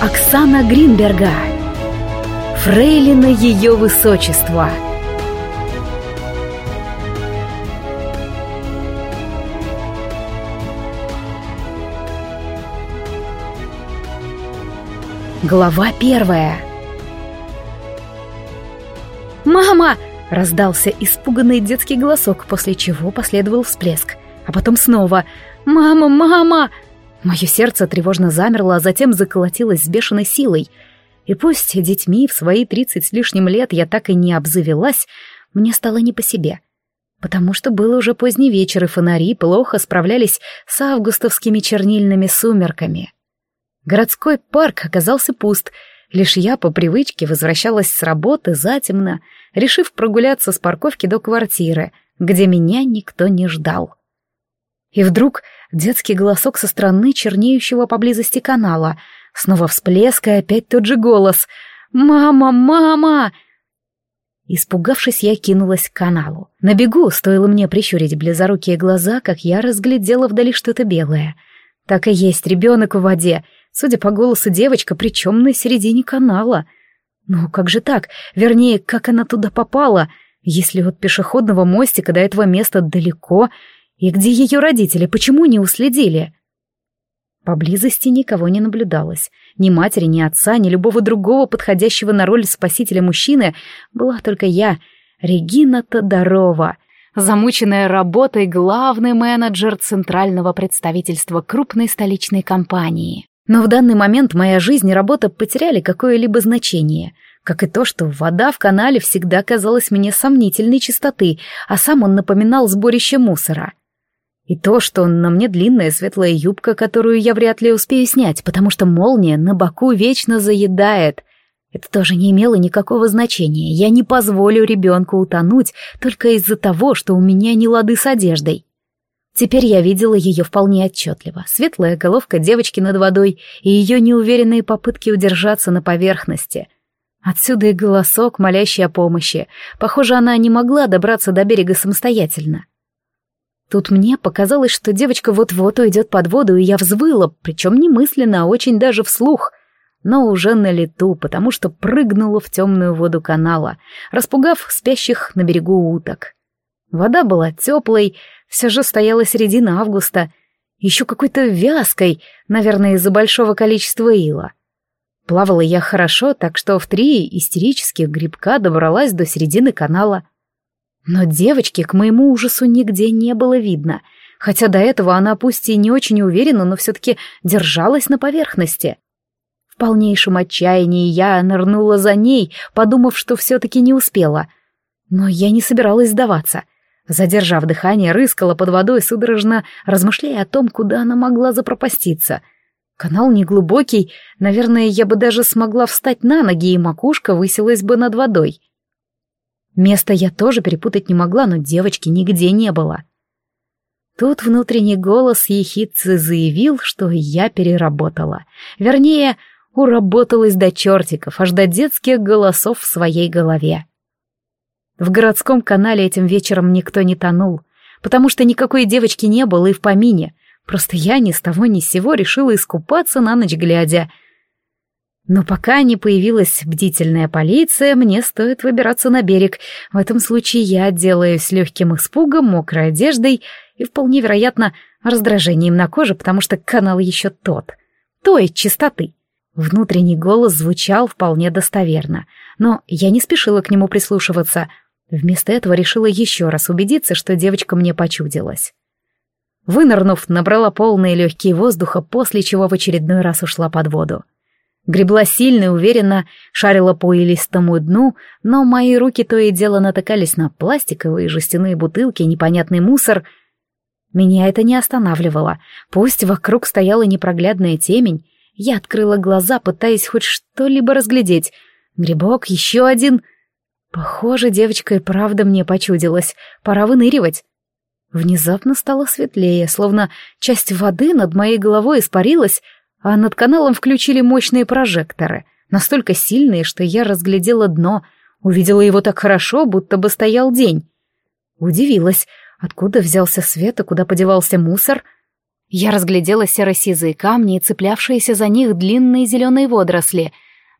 Оксана Гринберга Фрейлина Ее Высочества Глава первая «Мама!» — раздался испуганный детский голосок, после чего последовал всплеск. А потом снова «Мама! Мама!» Мое сердце тревожно замерло, а затем заколотилось с бешеной силой. И пусть детьми в свои тридцать с лишним лет я так и не обзавелась, мне стало не по себе. Потому что был уже поздний вечер, и фонари плохо справлялись с августовскими чернильными сумерками. Городской парк оказался пуст, лишь я по привычке возвращалась с работы затемно, решив прогуляться с парковки до квартиры, где меня никто не ждал. И вдруг детский голосок со стороны чернеющего поблизости канала. Снова всплеск и опять тот же голос. «Мама! Мама!» Испугавшись, я кинулась к каналу. На бегу стоило мне прищурить близорукие глаза, как я разглядела вдали что-то белое. Так и есть ребенок в воде. Судя по голосу, девочка, причем на середине канала. Ну, как же так? Вернее, как она туда попала? Если от пешеходного мостика до этого места далеко, и где ее родители? Почему не уследили? Поблизости никого не наблюдалось. Ни матери, ни отца, ни любого другого подходящего на роль спасителя мужчины. Была только я, Регина Тодорова, замученная работой главный менеджер центрального представительства крупной столичной компании. Но в данный момент моя жизнь и работа потеряли какое-либо значение, как и то, что вода в канале всегда казалась мне сомнительной чистоты, а сам он напоминал сборище мусора. И то, что на мне длинная светлая юбка, которую я вряд ли успею снять, потому что молния на боку вечно заедает. Это тоже не имело никакого значения. Я не позволю ребенку утонуть только из-за того, что у меня не лады с одеждой. Теперь я видела ее вполне отчетливо. Светлая головка девочки над водой и ее неуверенные попытки удержаться на поверхности. Отсюда и голосок, молящий о помощи. Похоже, она не могла добраться до берега самостоятельно. Тут мне показалось, что девочка вот-вот уйдет под воду, и я взвыла, причем не мысленно, а очень даже вслух, но уже на лету, потому что прыгнула в темную воду канала, распугав спящих на берегу уток. Вода была теплой, все же стояла середина августа, еще какой-то вязкой, наверное, из-за большого количества ила. Плавала я хорошо, так что в три истерических грибка добралась до середины канала. Но девочки, к моему ужасу, нигде не было видно, хотя до этого она пусть и не очень уверена, но все-таки держалась на поверхности. В полнейшем отчаянии я нырнула за ней, подумав, что все-таки не успела. Но я не собиралась сдаваться. Задержав дыхание, рыскала под водой, судорожно размышляя о том, куда она могла запропаститься. Канал неглубокий, наверное, я бы даже смогла встать на ноги, и макушка высилась бы над водой. Место я тоже перепутать не могла, но девочки нигде не было. Тут внутренний голос ехидцы заявил, что я переработала. Вернее, уработалась до чертиков, аж до детских голосов в своей голове. В городском канале этим вечером никто не тонул, потому что никакой девочки не было и в помине. Просто я ни с того ни с сего решила искупаться на ночь глядя — но пока не появилась бдительная полиция, мне стоит выбираться на берег. В этом случае я отделаюсь легким испугом, мокрой одеждой и, вполне вероятно, раздражением на коже, потому что канал еще тот. Той чистоты. Внутренний голос звучал вполне достоверно, но я не спешила к нему прислушиваться. Вместо этого решила еще раз убедиться, что девочка мне почудилась. Вынырнув, набрала полные легкие воздуха, после чего в очередной раз ушла под воду. Гребла сильно и уверенно, шарила по илистому дну, но мои руки то и дело натыкались на пластиковые жестяные бутылки, непонятный мусор. Меня это не останавливало. Пусть вокруг стояла непроглядная темень, я открыла глаза, пытаясь хоть что-либо разглядеть. Грибок, еще один. Похоже, девочка и правда мне почудилась. Пора выныривать. Внезапно стало светлее, словно часть воды над моей головой испарилась, а над каналом включили мощные прожекторы, настолько сильные, что я разглядела дно, увидела его так хорошо, будто бы стоял день. Удивилась, откуда взялся свет и куда подевался мусор. Я разглядела серо-сизые камни и цеплявшиеся за них длинные зеленые водоросли.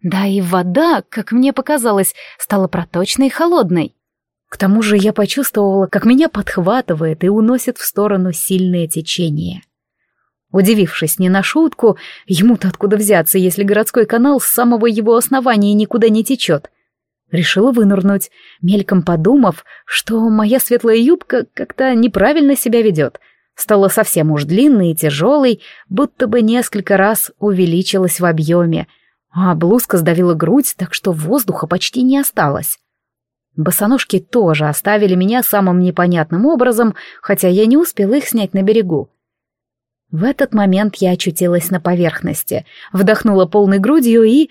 Да и вода, как мне показалось, стала проточной и холодной. К тому же я почувствовала, как меня подхватывает и уносит в сторону сильное течение. Удивившись не на шутку, ему-то откуда взяться, если городской канал с самого его основания никуда не течет. Решила вынырнуть, мельком подумав, что моя светлая юбка как-то неправильно себя ведет. Стала совсем уж длинной и тяжелой, будто бы несколько раз увеличилась в объеме, а блузка сдавила грудь, так что воздуха почти не осталось. Босоножки тоже оставили меня самым непонятным образом, хотя я не успела их снять на берегу. В этот момент я очутилась на поверхности, вдохнула полной грудью и...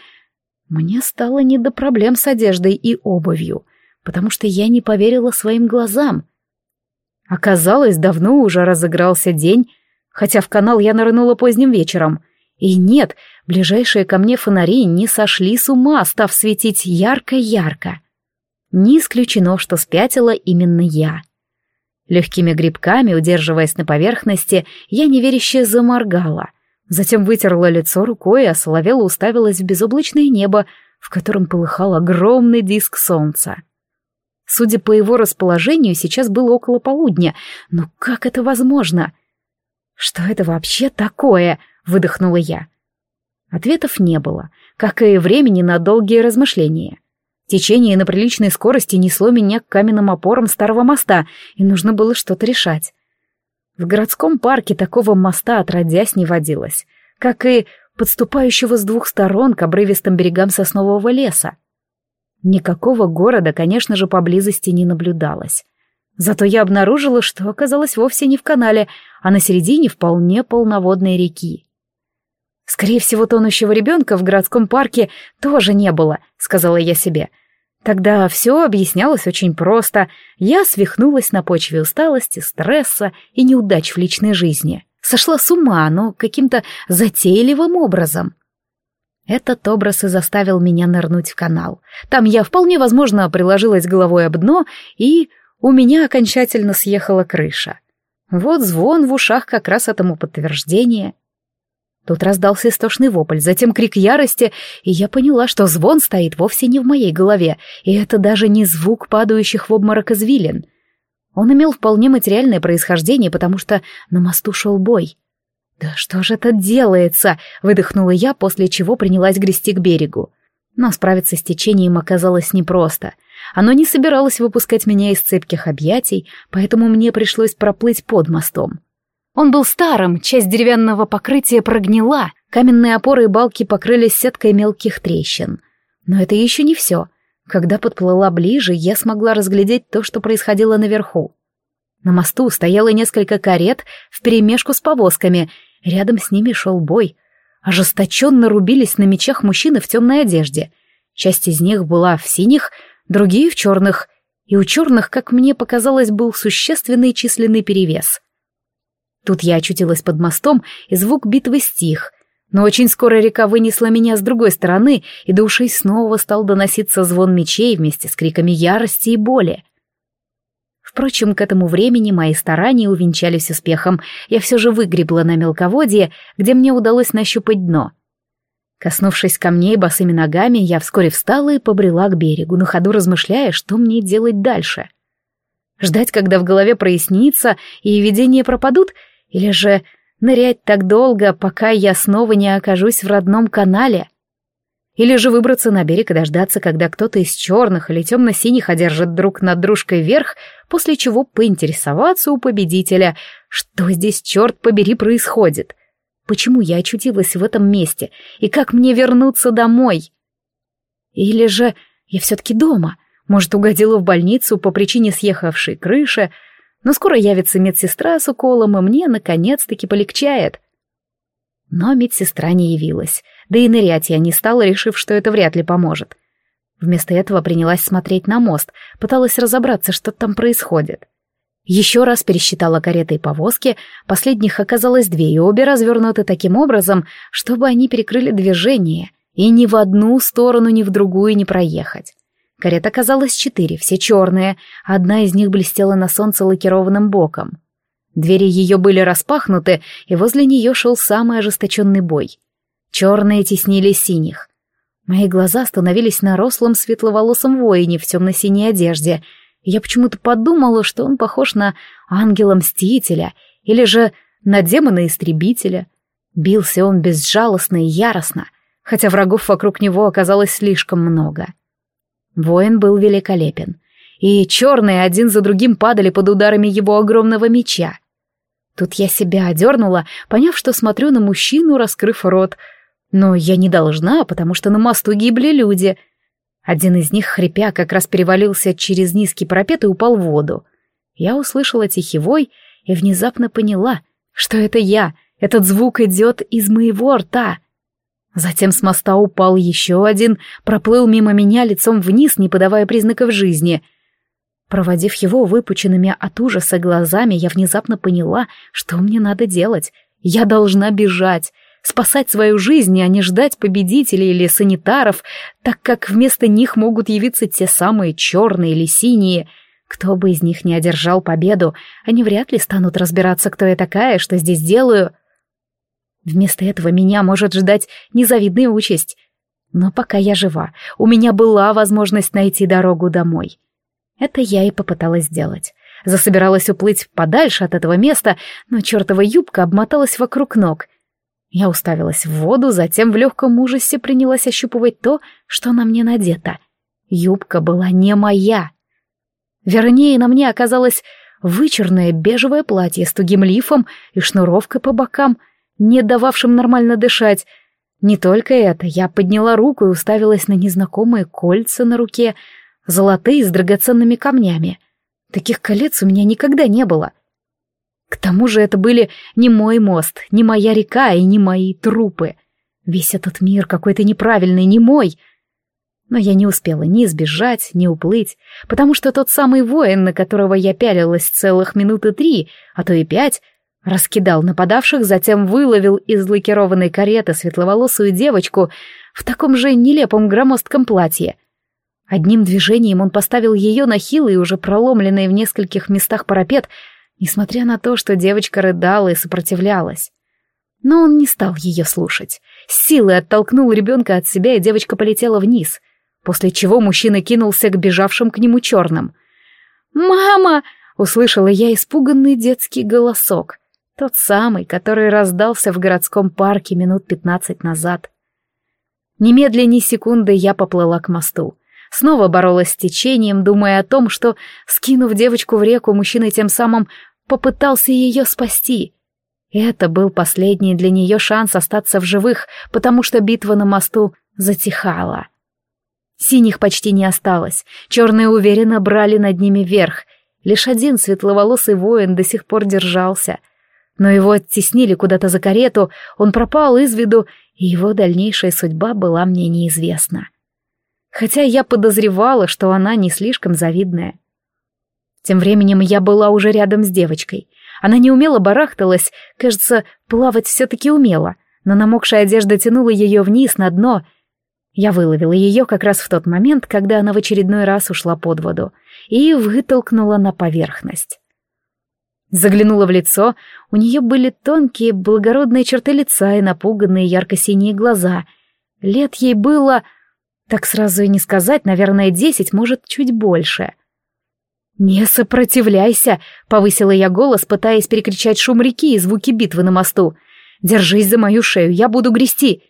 Мне стало не до проблем с одеждой и обувью, потому что я не поверила своим глазам. Оказалось, давно уже разыгрался день, хотя в канал я нырнула поздним вечером. И нет, ближайшие ко мне фонари не сошли с ума, став светить ярко-ярко. Не исключено, что спятила именно я. Легкими грибками, удерживаясь на поверхности, я неверяще заморгала. Затем вытерла лицо рукой, а соловела уставилась в безоблачное небо, в котором полыхал огромный диск солнца. Судя по его расположению, сейчас было около полудня. Но как это возможно? «Что это вообще такое?» — выдохнула я. Ответов не было, как и времени на долгие размышления. Течение на приличной скорости несло меня к каменным опорам старого моста, и нужно было что-то решать. В городском парке такого моста отродясь не водилось, как и подступающего с двух сторон к обрывистым берегам соснового леса. Никакого города, конечно же, поблизости не наблюдалось. Зато я обнаружила, что оказалась вовсе не в канале, а на середине вполне полноводной реки. «Скорее всего, тонущего ребенка в городском парке тоже не было», — сказала я себе. Тогда все объяснялось очень просто. Я свихнулась на почве усталости, стресса и неудач в личной жизни. Сошла с ума, но каким-то затейливым образом. Этот образ и заставил меня нырнуть в канал. Там я вполне возможно приложилась головой об дно, и у меня окончательно съехала крыша. Вот звон в ушах как раз этому подтверждение. Тут раздался истошный вопль, затем крик ярости, и я поняла, что звон стоит вовсе не в моей голове, и это даже не звук падающих в обморок извилин. Он имел вполне материальное происхождение, потому что на мосту шел бой. «Да что же это делается?» — выдохнула я, после чего принялась грести к берегу. Но справиться с течением оказалось непросто. Оно не собиралось выпускать меня из цепких объятий, поэтому мне пришлось проплыть под мостом. Он был старым, часть деревянного покрытия прогнила, каменные опоры и балки покрылись сеткой мелких трещин. Но это еще не все. Когда подплыла ближе, я смогла разглядеть то, что происходило наверху. На мосту стояло несколько карет вперемешку с повозками, рядом с ними шел бой. Ожесточенно рубились на мечах мужчины в темной одежде. Часть из них была в синих, другие в черных, и у черных, как мне показалось, был существенный численный перевес. Тут я очутилась под мостом, и звук битвы стих. Но очень скоро река вынесла меня с другой стороны, и до ушей снова стал доноситься звон мечей вместе с криками ярости и боли. Впрочем, к этому времени мои старания увенчались успехом. Я все же выгребла на мелководье, где мне удалось нащупать дно. Коснувшись камней босыми ногами, я вскоре встала и побрела к берегу, на ходу размышляя, что мне делать дальше. Ждать, когда в голове прояснится и видения пропадут — или же нырять так долго, пока я снова не окажусь в родном канале? Или же выбраться на берег и дождаться, когда кто-то из черных или темно-синих одержит друг над дружкой вверх, после чего поинтересоваться у победителя, что здесь, черт побери, происходит? Почему я очутилась в этом месте? И как мне вернуться домой? Или же я все-таки дома? Может, угодила в больницу по причине съехавшей крыши, но скоро явится медсестра с уколом, и мне, наконец-таки, полегчает. Но медсестра не явилась, да и нырять я не стала, решив, что это вряд ли поможет. Вместо этого принялась смотреть на мост, пыталась разобраться, что там происходит. Еще раз пересчитала кареты и повозки, последних оказалось две, и обе развернуты таким образом, чтобы они перекрыли движение, и ни в одну сторону, ни в другую не проехать. Карет оказалось четыре, все черные, одна из них блестела на солнце лакированным боком. Двери ее были распахнуты, и возле нее шел самый ожесточенный бой. Черные теснили синих. Мои глаза остановились на рослом светловолосом воине в темно-синей одежде. Я почему-то подумала, что он похож на ангела-мстителя или же на демона-истребителя. Бился он безжалостно и яростно, хотя врагов вокруг него оказалось слишком много. Воин был великолепен, и черные один за другим падали под ударами его огромного меча. Тут я себя одернула, поняв, что смотрю на мужчину, раскрыв рот. Но я не должна, потому что на мосту гибли люди. Один из них, хрипя, как раз перевалился через низкий парапет и упал в воду. Я услышала тихий вой и внезапно поняла, что это я, этот звук идет из моего рта. Затем с моста упал еще один, проплыл мимо меня лицом вниз, не подавая признаков жизни — Проводив его выпученными от ужаса глазами, я внезапно поняла, что мне надо делать. Я должна бежать, спасать свою жизнь, а не ждать победителей или санитаров, так как вместо них могут явиться те самые черные или синие. Кто бы из них не одержал победу, они вряд ли станут разбираться, кто я такая, что здесь делаю. Вместо этого меня может ждать незавидная участь. Но пока я жива, у меня была возможность найти дорогу домой. Это я и попыталась сделать. Засобиралась уплыть подальше от этого места, но чертова юбка обмоталась вокруг ног. Я уставилась в воду, затем в легком ужасе принялась ощупывать то, что на мне надето. Юбка была не моя. Вернее, на мне оказалось вычурное бежевое платье с тугим лифом и шнуровкой по бокам, не дававшим нормально дышать. Не только это, я подняла руку и уставилась на незнакомые кольца на руке, золотые с драгоценными камнями. Таких колец у меня никогда не было. К тому же это были не мой мост, не моя река и не мои трупы. Весь этот мир какой-то неправильный, не мой. Но я не успела ни сбежать, ни уплыть, потому что тот самый воин, на которого я пялилась целых минуты три, а то и пять, раскидал нападавших, затем выловил из лакированной кареты светловолосую девочку в таком же нелепом громоздком платье — Одним движением он поставил ее на хилый, уже проломленный в нескольких местах парапет, несмотря на то, что девочка рыдала и сопротивлялась. Но он не стал ее слушать. С силой оттолкнул ребенка от себя, и девочка полетела вниз, после чего мужчина кинулся к бежавшим к нему черным. «Мама!» — услышала я испуганный детский голосок. Тот самый, который раздался в городском парке минут пятнадцать назад. Немедля ни секунды я поплыла к мосту. Снова боролась с течением, думая о том, что, скинув девочку в реку, мужчина тем самым попытался ее спасти. Это был последний для нее шанс остаться в живых, потому что битва на мосту затихала. Синих почти не осталось, черные уверенно брали над ними верх. Лишь один светловолосый воин до сих пор держался. Но его оттеснили куда-то за карету, он пропал из виду, и его дальнейшая судьба была мне неизвестна хотя я подозревала, что она не слишком завидная. Тем временем я была уже рядом с девочкой. Она неумело барахталась, кажется, плавать все-таки умела, но намокшая одежда тянула ее вниз на дно. Я выловила ее как раз в тот момент, когда она в очередной раз ушла под воду, и вытолкнула на поверхность. Заглянула в лицо, у нее были тонкие, благородные черты лица и напуганные ярко-синие глаза. Лет ей было так сразу и не сказать, наверное, десять, может, чуть больше. «Не сопротивляйся!» — повысила я голос, пытаясь перекричать шум реки и звуки битвы на мосту. «Держись за мою шею, я буду грести!»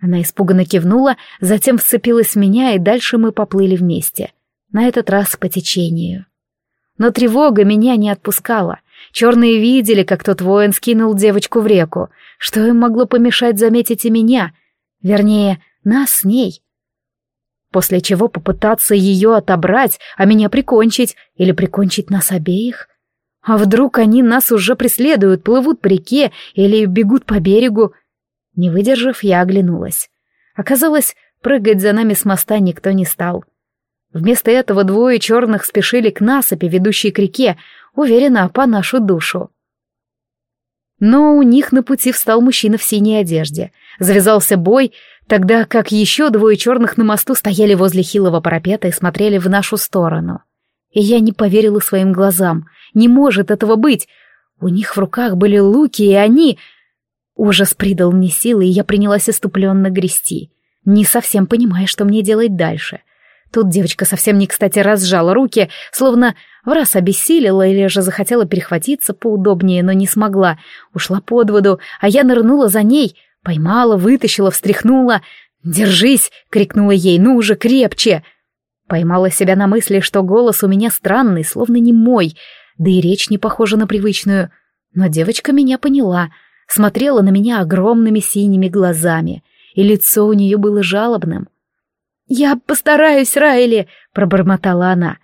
Она испуганно кивнула, затем вцепилась в меня, и дальше мы поплыли вместе. На этот раз по течению. Но тревога меня не отпускала. Черные видели, как тот воин скинул девочку в реку. Что им могло помешать заметить и меня? Вернее, нас с ней после чего попытаться ее отобрать, а меня прикончить или прикончить нас обеих? А вдруг они нас уже преследуют, плывут по реке или бегут по берегу? Не выдержав, я оглянулась. Оказалось, прыгать за нами с моста никто не стал. Вместо этого двое черных спешили к насыпи, ведущей к реке, уверенно, по нашу душу. Но у них на пути встал мужчина в синей одежде. Завязался бой, тогда как еще двое черных на мосту стояли возле хилого парапета и смотрели в нашу сторону. И я не поверила своим глазам. Не может этого быть. У них в руках были луки, и они... Ужас придал мне силы, и я принялась иступленно грести, не совсем понимая, что мне делать дальше. Тут девочка совсем не кстати разжала руки, словно в раз обессилила или же захотела перехватиться поудобнее, но не смогла. Ушла под воду, а я нырнула за ней, поймала, вытащила, встряхнула. «Держись!» — крикнула ей, «ну уже крепче!» Поймала себя на мысли, что голос у меня странный, словно не мой, да и речь не похожа на привычную. Но девочка меня поняла, смотрела на меня огромными синими глазами, и лицо у нее было жалобным. «Я постараюсь, Райли!» — пробормотала она.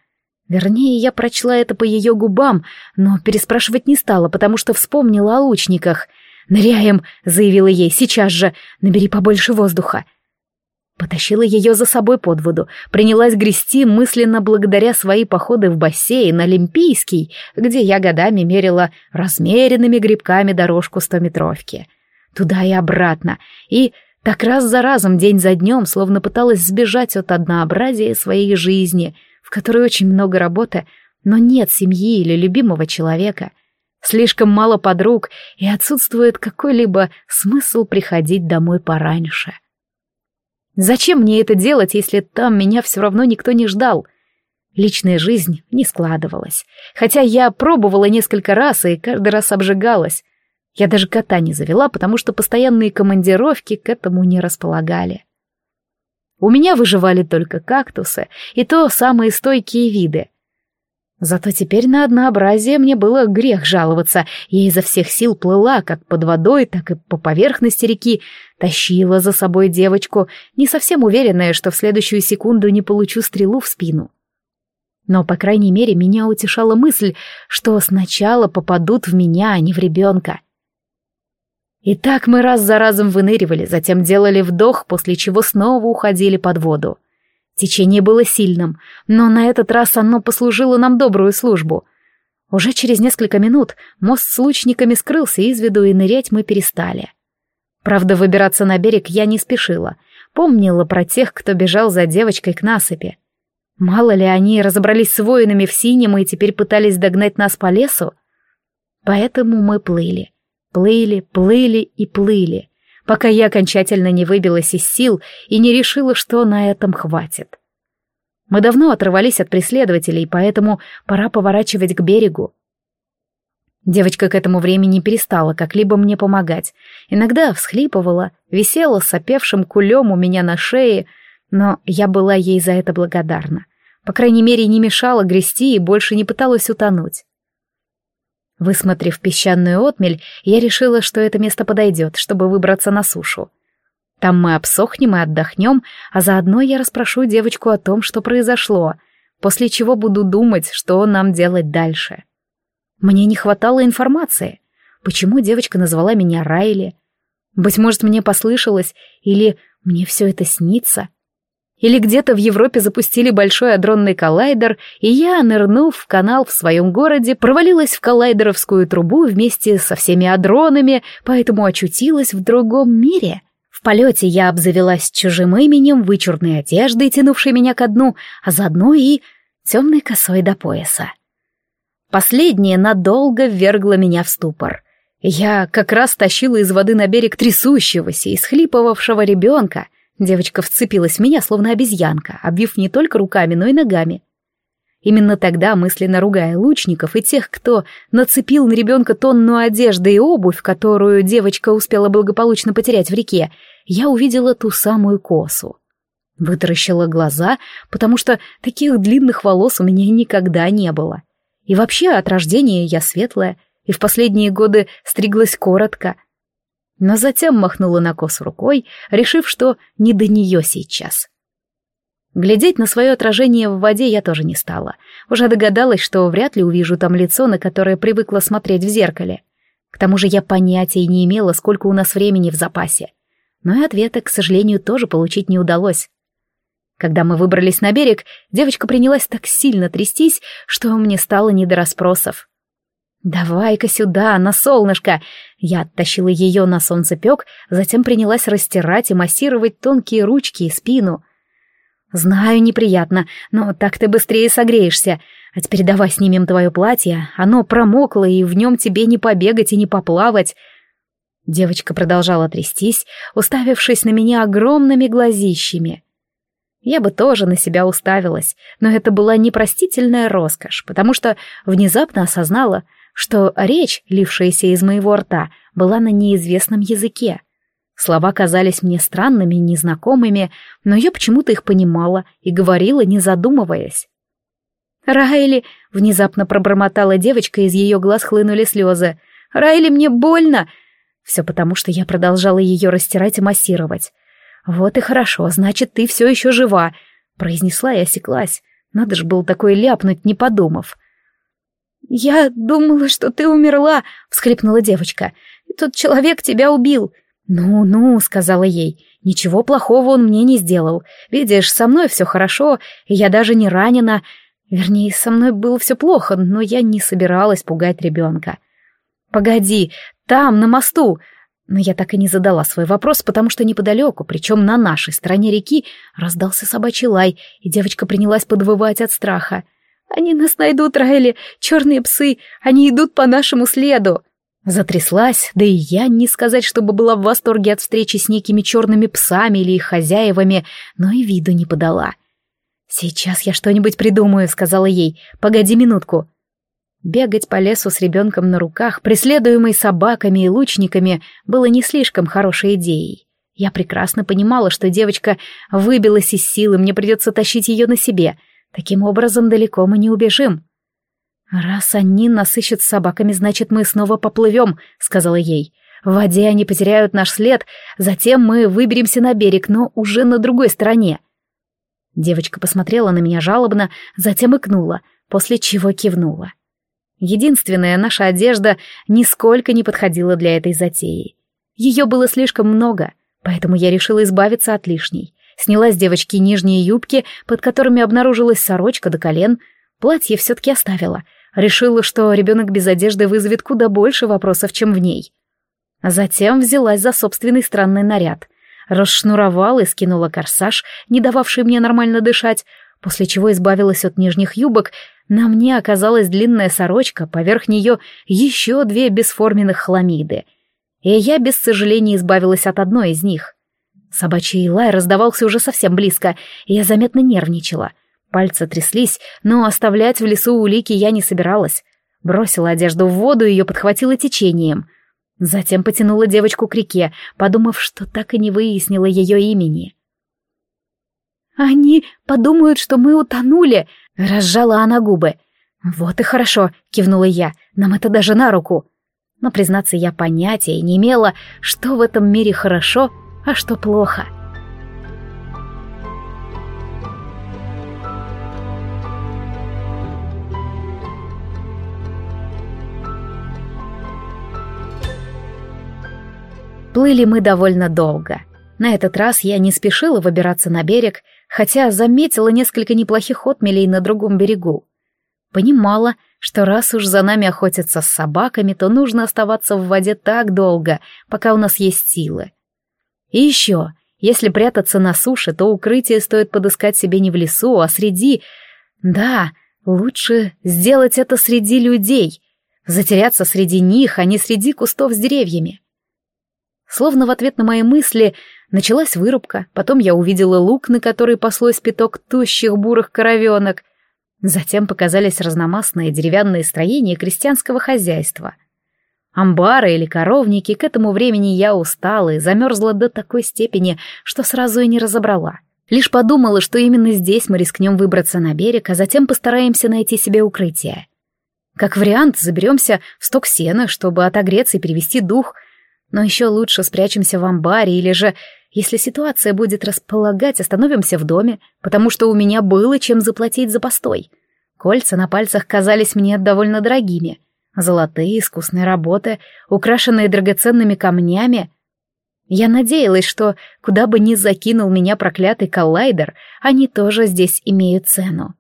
Вернее, я прочла это по ее губам, но переспрашивать не стала, потому что вспомнила о лучниках. «Ныряем!» — заявила ей, «сейчас же! Набери побольше воздуха!» Потащила ее за собой под воду, принялась грести мысленно благодаря свои походы в бассейн Олимпийский, где я годами мерила размеренными грибками дорожку стометровки. Туда и обратно, и так раз за разом, день за днем, словно пыталась сбежать от однообразия своей жизни, в которой очень много работы, но нет семьи или любимого человека. Слишком мало подруг, и отсутствует какой-либо смысл приходить домой пораньше. — Зачем мне это делать, если там меня все равно никто не ждал? Личная жизнь не складывалась. Хотя я пробовала несколько раз и каждый раз обжигалась. Я даже кота не завела, потому что постоянные командировки к этому не располагали. У меня выживали только кактусы, и то самые стойкие виды. Зато теперь на однообразие мне было грех жаловаться. Я изо всех сил плыла как под водой, так и по поверхности реки, тащила за собой девочку, не совсем уверенная, что в следующую секунду не получу стрелу в спину. Но, по крайней мере, меня утешала мысль, что сначала попадут в меня, а не в ребенка. И так мы раз за разом выныривали, затем делали вдох, после чего снова уходили под воду. Течение было сильным, но на этот раз оно послужило нам добрую службу. Уже через несколько минут мост с лучниками скрылся из виду, и нырять мы перестали. Правда, выбираться на берег я не спешила. Помнила про тех, кто бежал за девочкой к насыпи. Мало ли они разобрались с воинами в синем и теперь пытались догнать нас по лесу. Поэтому мы плыли. Плыли, плыли и плыли пока я окончательно не выбилась из сил и не решила, что на этом хватит. Мы давно оторвались от преследователей, поэтому пора поворачивать к берегу. Девочка к этому времени перестала как-либо мне помогать. Иногда всхлипывала, висела сопевшим кулем у меня на шее, но я была ей за это благодарна. По крайней мере, не мешала грести и больше не пыталась утонуть. Высмотрев песчаную отмель, я решила, что это место подойдет, чтобы выбраться на сушу. Там мы обсохнем и отдохнем, а заодно я расспрошу девочку о том, что произошло, после чего буду думать, что нам делать дальше. Мне не хватало информации. Почему девочка назвала меня Райли? Быть может, мне послышалось, или мне все это снится? Или где-то в Европе запустили большой адронный коллайдер, и я, нырнув в канал в своем городе, провалилась в коллайдеровскую трубу вместе со всеми адронами, поэтому очутилась в другом мире. В полете я обзавелась чужим именем, вычурной одеждой, тянувшей меня ко дну, а заодно и темной косой до пояса. Последнее надолго ввергло меня в ступор. Я как раз тащила из воды на берег трясущегося и схлипывавшего ребенка — Девочка вцепилась в меня, словно обезьянка, обвив не только руками, но и ногами. Именно тогда, мысленно ругая лучников и тех, кто нацепил на ребенка тонну одежды и обувь, которую девочка успела благополучно потерять в реке, я увидела ту самую косу. Вытаращила глаза, потому что таких длинных волос у меня никогда не было. И вообще от рождения я светлая, и в последние годы стриглась коротко — но затем махнула на кос рукой, решив, что не до нее сейчас. Глядеть на свое отражение в воде я тоже не стала. Уже догадалась, что вряд ли увижу там лицо, на которое привыкла смотреть в зеркале. К тому же я понятия не имела, сколько у нас времени в запасе. Но и ответа, к сожалению, тоже получить не удалось. Когда мы выбрались на берег, девочка принялась так сильно трястись, что мне стало не до расспросов. «Давай-ка сюда, на солнышко!» Я оттащила ее на солнцепек, затем принялась растирать и массировать тонкие ручки и спину. «Знаю, неприятно, но так ты быстрее согреешься. А теперь давай снимем твое платье. Оно промокло, и в нем тебе не побегать и не поплавать». Девочка продолжала трястись, уставившись на меня огромными глазищами. Я бы тоже на себя уставилась, но это была непростительная роскошь, потому что внезапно осознала, что речь, лившаяся из моего рта, была на неизвестном языке. Слова казались мне странными, незнакомыми, но я почему-то их понимала и говорила, не задумываясь. «Райли!» — внезапно пробормотала девочка, из ее глаз хлынули слезы. «Райли, мне больно!» Все потому, что я продолжала ее растирать и массировать. «Вот и хорошо, значит, ты все еще жива», — произнесла и осеклась. Надо же было такое ляпнуть, не подумав. «Я думала, что ты умерла», — всхлипнула девочка. «Тот человек тебя убил». «Ну-ну», — сказала ей, — «ничего плохого он мне не сделал. Видишь, со мной все хорошо, и я даже не ранена. Вернее, со мной было все плохо, но я не собиралась пугать ребенка». «Погоди, там, на мосту, но я так и не задала свой вопрос, потому что неподалеку, причем на нашей стороне реки, раздался собачий лай, и девочка принялась подвывать от страха. «Они нас найдут, Райли! Черные псы! Они идут по нашему следу!» Затряслась, да и я не сказать, чтобы была в восторге от встречи с некими черными псами или их хозяевами, но и виду не подала. «Сейчас я что-нибудь придумаю», — сказала ей. «Погоди минутку». Бегать по лесу с ребенком на руках, преследуемый собаками и лучниками, было не слишком хорошей идеей. Я прекрасно понимала, что девочка выбилась из силы, мне придется тащить ее на себе. Таким образом, далеко мы не убежим. «Раз они нас ищут с собаками, значит, мы снова поплывем», — сказала ей. «В воде они потеряют наш след, затем мы выберемся на берег, но уже на другой стороне». Девочка посмотрела на меня жалобно, затем икнула, после чего кивнула. Единственная наша одежда нисколько не подходила для этой затеи. Ее было слишком много, поэтому я решила избавиться от лишней. Сняла с девочки нижние юбки, под которыми обнаружилась сорочка до колен. Платье все-таки оставила. Решила, что ребенок без одежды вызовет куда больше вопросов, чем в ней. Затем взялась за собственный странный наряд. Расшнуровала и скинула корсаж, не дававший мне нормально дышать, после чего избавилась от нижних юбок на мне оказалась длинная сорочка, поверх нее еще две бесформенных хламиды. И я без сожаления избавилась от одной из них. Собачий лай раздавался уже совсем близко, и я заметно нервничала. Пальцы тряслись, но оставлять в лесу улики я не собиралась. Бросила одежду в воду и ее подхватила течением. Затем потянула девочку к реке, подумав, что так и не выяснила ее имени. «Они подумают, что мы утонули», — разжала она губы. «Вот и хорошо», — кивнула я, — «нам это даже на руку». Но, признаться, я понятия не имела, что в этом мире хорошо, а что плохо. Плыли мы довольно долго. На этот раз я не спешила выбираться на берег, хотя заметила несколько неплохих отмелей на другом берегу. Понимала, что раз уж за нами охотятся с собаками, то нужно оставаться в воде так долго, пока у нас есть силы. И еще, если прятаться на суше, то укрытие стоит подыскать себе не в лесу, а среди... Да, лучше сделать это среди людей, затеряться среди них, а не среди кустов с деревьями. Словно в ответ на мои мысли началась вырубка, потом я увидела лук, на который паслось пяток тощих бурых коровенок. Затем показались разномастные деревянные строения крестьянского хозяйства. Амбары или коровники, к этому времени я устала и замерзла до такой степени, что сразу и не разобрала. Лишь подумала, что именно здесь мы рискнем выбраться на берег, а затем постараемся найти себе укрытие. Как вариант, заберемся в сток сена, чтобы отогреться и перевести дух — но еще лучше спрячемся в амбаре или же, если ситуация будет располагать, остановимся в доме, потому что у меня было чем заплатить за постой. Кольца на пальцах казались мне довольно дорогими. Золотые, искусные работы, украшенные драгоценными камнями. Я надеялась, что куда бы ни закинул меня проклятый коллайдер, они тоже здесь имеют цену.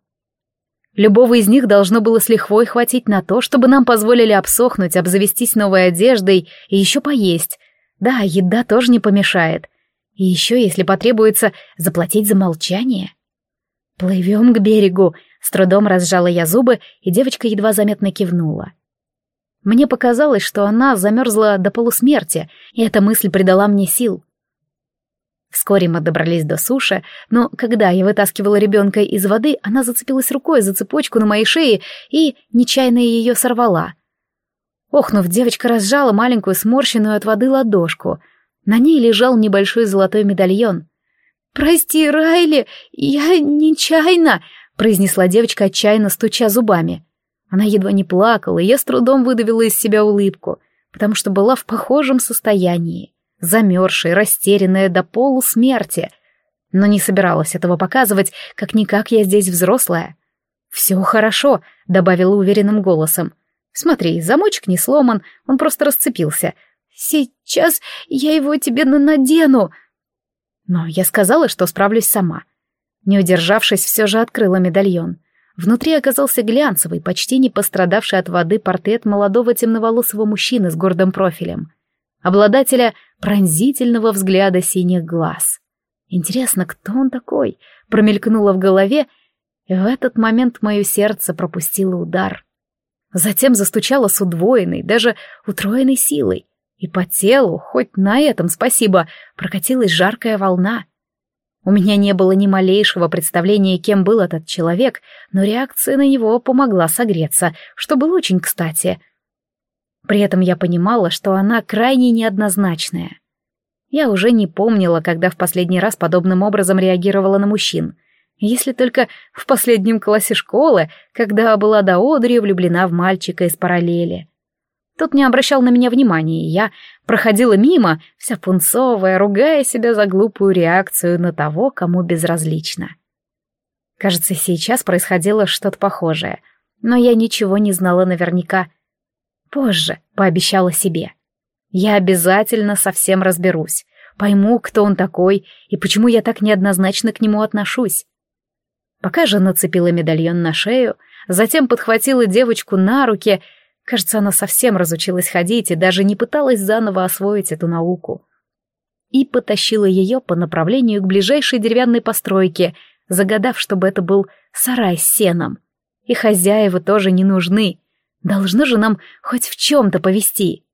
Любого из них должно было с лихвой хватить на то, чтобы нам позволили обсохнуть, обзавестись новой одеждой и еще поесть. Да, еда тоже не помешает. И еще, если потребуется, заплатить за молчание. «Плывем к берегу», — с трудом разжала я зубы, и девочка едва заметно кивнула. Мне показалось, что она замерзла до полусмерти, и эта мысль придала мне сил. Вскоре мы добрались до суши, но когда я вытаскивала ребенка из воды, она зацепилась рукой за цепочку на моей шее и нечаянно ее сорвала. Охнув, девочка разжала маленькую сморщенную от воды ладошку. На ней лежал небольшой золотой медальон. «Прости, Райли, я нечаянно!» — произнесла девочка, отчаянно стуча зубами. Она едва не плакала, и я с трудом выдавила из себя улыбку, потому что была в похожем состоянии замерзшая, растерянная до полусмерти. Но не собиралась этого показывать, как-никак я здесь взрослая. «Все хорошо», — добавила уверенным голосом. «Смотри, замочек не сломан, он просто расцепился. Сейчас я его тебе надену». Но я сказала, что справлюсь сама. Не удержавшись, все же открыла медальон. Внутри оказался глянцевый, почти не пострадавший от воды портрет молодого темноволосого мужчины с гордым профилем обладателя пронзительного взгляда синих глаз. Интересно, кто он такой? Промелькнуло в голове, и в этот момент мое сердце пропустило удар. Затем застучало с удвоенной, даже утроенной силой, и по телу, хоть на этом спасибо, прокатилась жаркая волна. У меня не было ни малейшего представления, кем был этот человек, но реакция на него помогла согреться, что было очень кстати — при этом я понимала, что она крайне неоднозначная. Я уже не помнила, когда в последний раз подобным образом реагировала на мужчин. Если только в последнем классе школы, когда была до одри влюблена в мальчика из параллели. Тот не обращал на меня внимания, и я проходила мимо, вся пунцовая, ругая себя за глупую реакцию на того, кому безразлично. Кажется, сейчас происходило что-то похожее, но я ничего не знала наверняка. Позже, пообещала себе. Я обязательно совсем разберусь, пойму, кто он такой и почему я так неоднозначно к нему отношусь. Пока же нацепила медальон на шею, затем подхватила девочку на руки, кажется, она совсем разучилась ходить и даже не пыталась заново освоить эту науку, и потащила ее по направлению к ближайшей деревянной постройке, загадав, чтобы это был сарай с сеном. И хозяева тоже не нужны — Должно же нам хоть в чем-то повести.